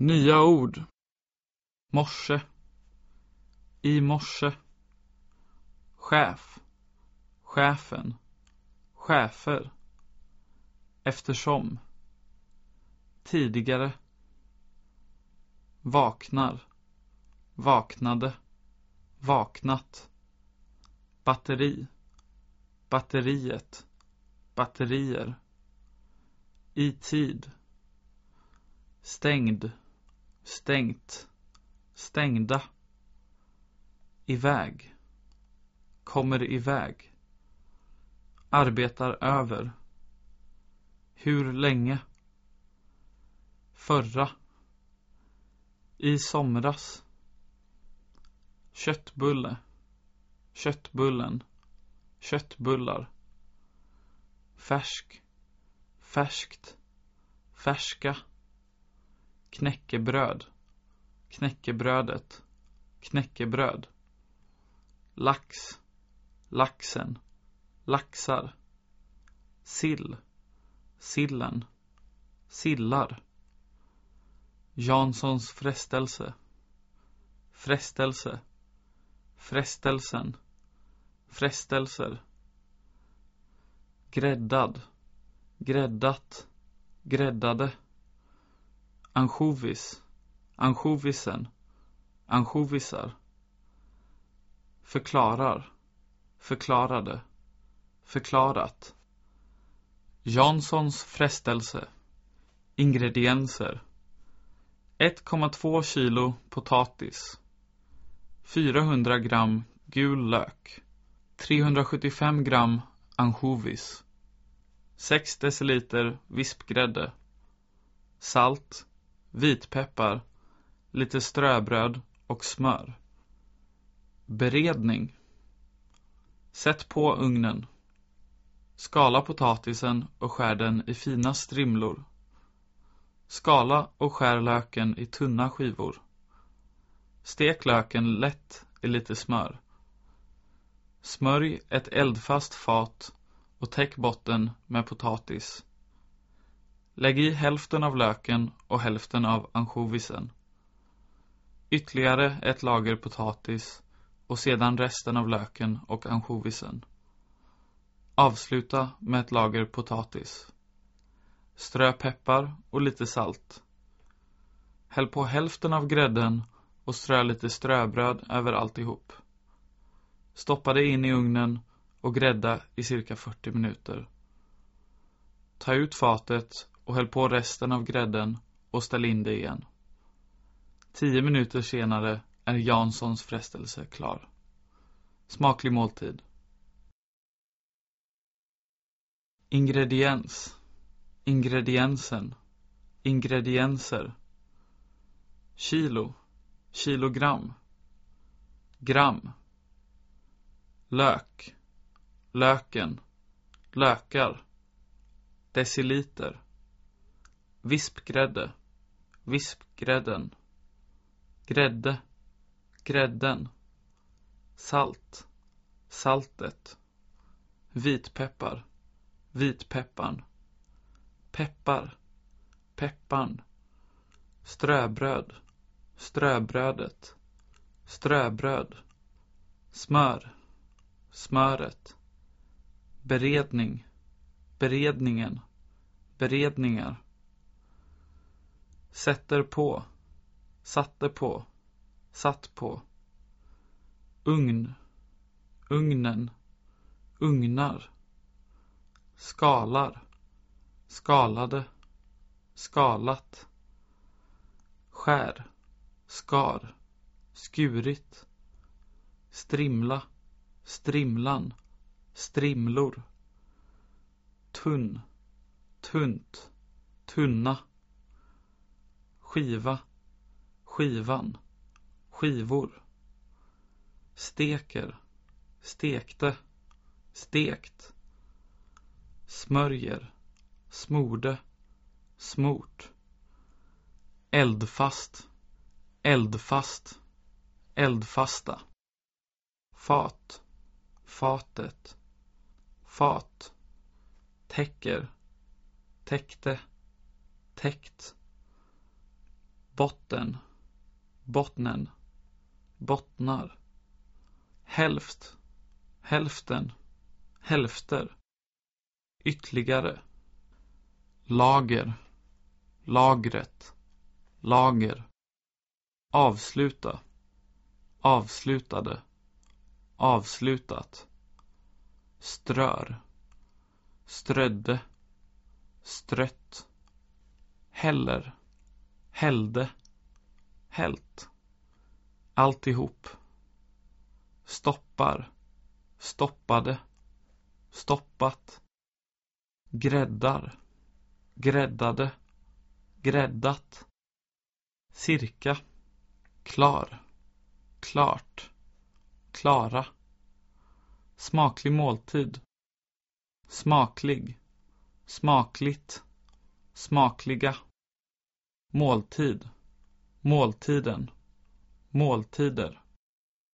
Nya ord. Morse. I morse. Chef. Chefen. Chefer. Eftersom. Tidigare. Vaknar. Vaknade. Vaknat. Batteri. Batteriet. Batterier. I tid. Stängd. Stängt. Stängda. Iväg. Kommer iväg. Arbetar över. Hur länge? Förra. I somras. Köttbulle. Köttbullen. Köttbullar. Färsk. Färskt. Färska. Knäckebröd. Knäckebrödet. Knäckebröd. Lax. Laxen. Laxar. Sill. Sillen. Sillar. Janssons frestelse. Frestelse. Frestelsen. Frestelser. Gräddad. Gräddat. Gräddade. Ansjovis. Ansjovisen. Ansjovisar. Förklarar. Förklarade. Förklarat. Janssons frestelse. Ingredienser. 1,2 kilo potatis. 400 gram gul lök. 375 gram ansjovis. 6 deciliter vispgrädde. Salt. Vitpeppar. Lite ströbröd och smör. Beredning. Sätt på ugnen. Skala potatisen och skär den i fina strimlor. Skala och skär löken i tunna skivor. Stek löken lätt i lite smör. Smörj ett eldfast fat och täck botten med potatis. Lägg i hälften av löken och hälften av ansjovisen. Ytterligare ett lager potatis och sedan resten av löken och ansjovisen. Avsluta med ett lager potatis. Strö peppar och lite salt. Häll på hälften av grädden och strö lite ströbröd över alltihop. Stoppa det in i ugnen och grädda i cirka 40 minuter. Ta ut fatet och häll på resten av grädden och ställ in det igen. Tio minuter senare är Janssons frestelse klar. Smaklig måltid. Ingrediens. Ingrediensen. Ingredienser. Kilo. Kilogram. Gram. Lök. Löken. Lökar. Deciliter. Vispgrädde. Vispgrädden. Grädde. Grädden. Salt. Saltet. Vitpeppar. Vitpepparn. Peppar. Pepparn. Ströbröd. Ströbrödet. Ströbröd. Smör. Smöret. Beredning. Beredningen. Beredningar. Sätter på. Satte på. Satt på. Ugn. Ugnen. Ugnar. Skalar. Skalade. Skalat. Skär. Skar. Skurit. Strimla. Strimlan. Strimlor. Tunn. Tunt. Tunna. Skiva. Skivan. Skivor. Steker. Stekte. Stekt. Smörjer. Smorde. Smort. Eldfast. Eldfast. Eldfasta. Fat. Fatet. Fat. Täcker. Täckte. Täckt botten, bottnen, bottnar, hälft, hälften, hälfter, ytterligare, lager, lagret, lager, avsluta, avslutade, avslutat, strör, strödde, strött, häller, hällde, hällt, alltihop, stoppar, stoppade, stoppat, gräddar, gräddade, gräddat, cirka, klar, klart, klara, smaklig måltid, smaklig, smakligt, smakliga, måltid, måltiden, måltider.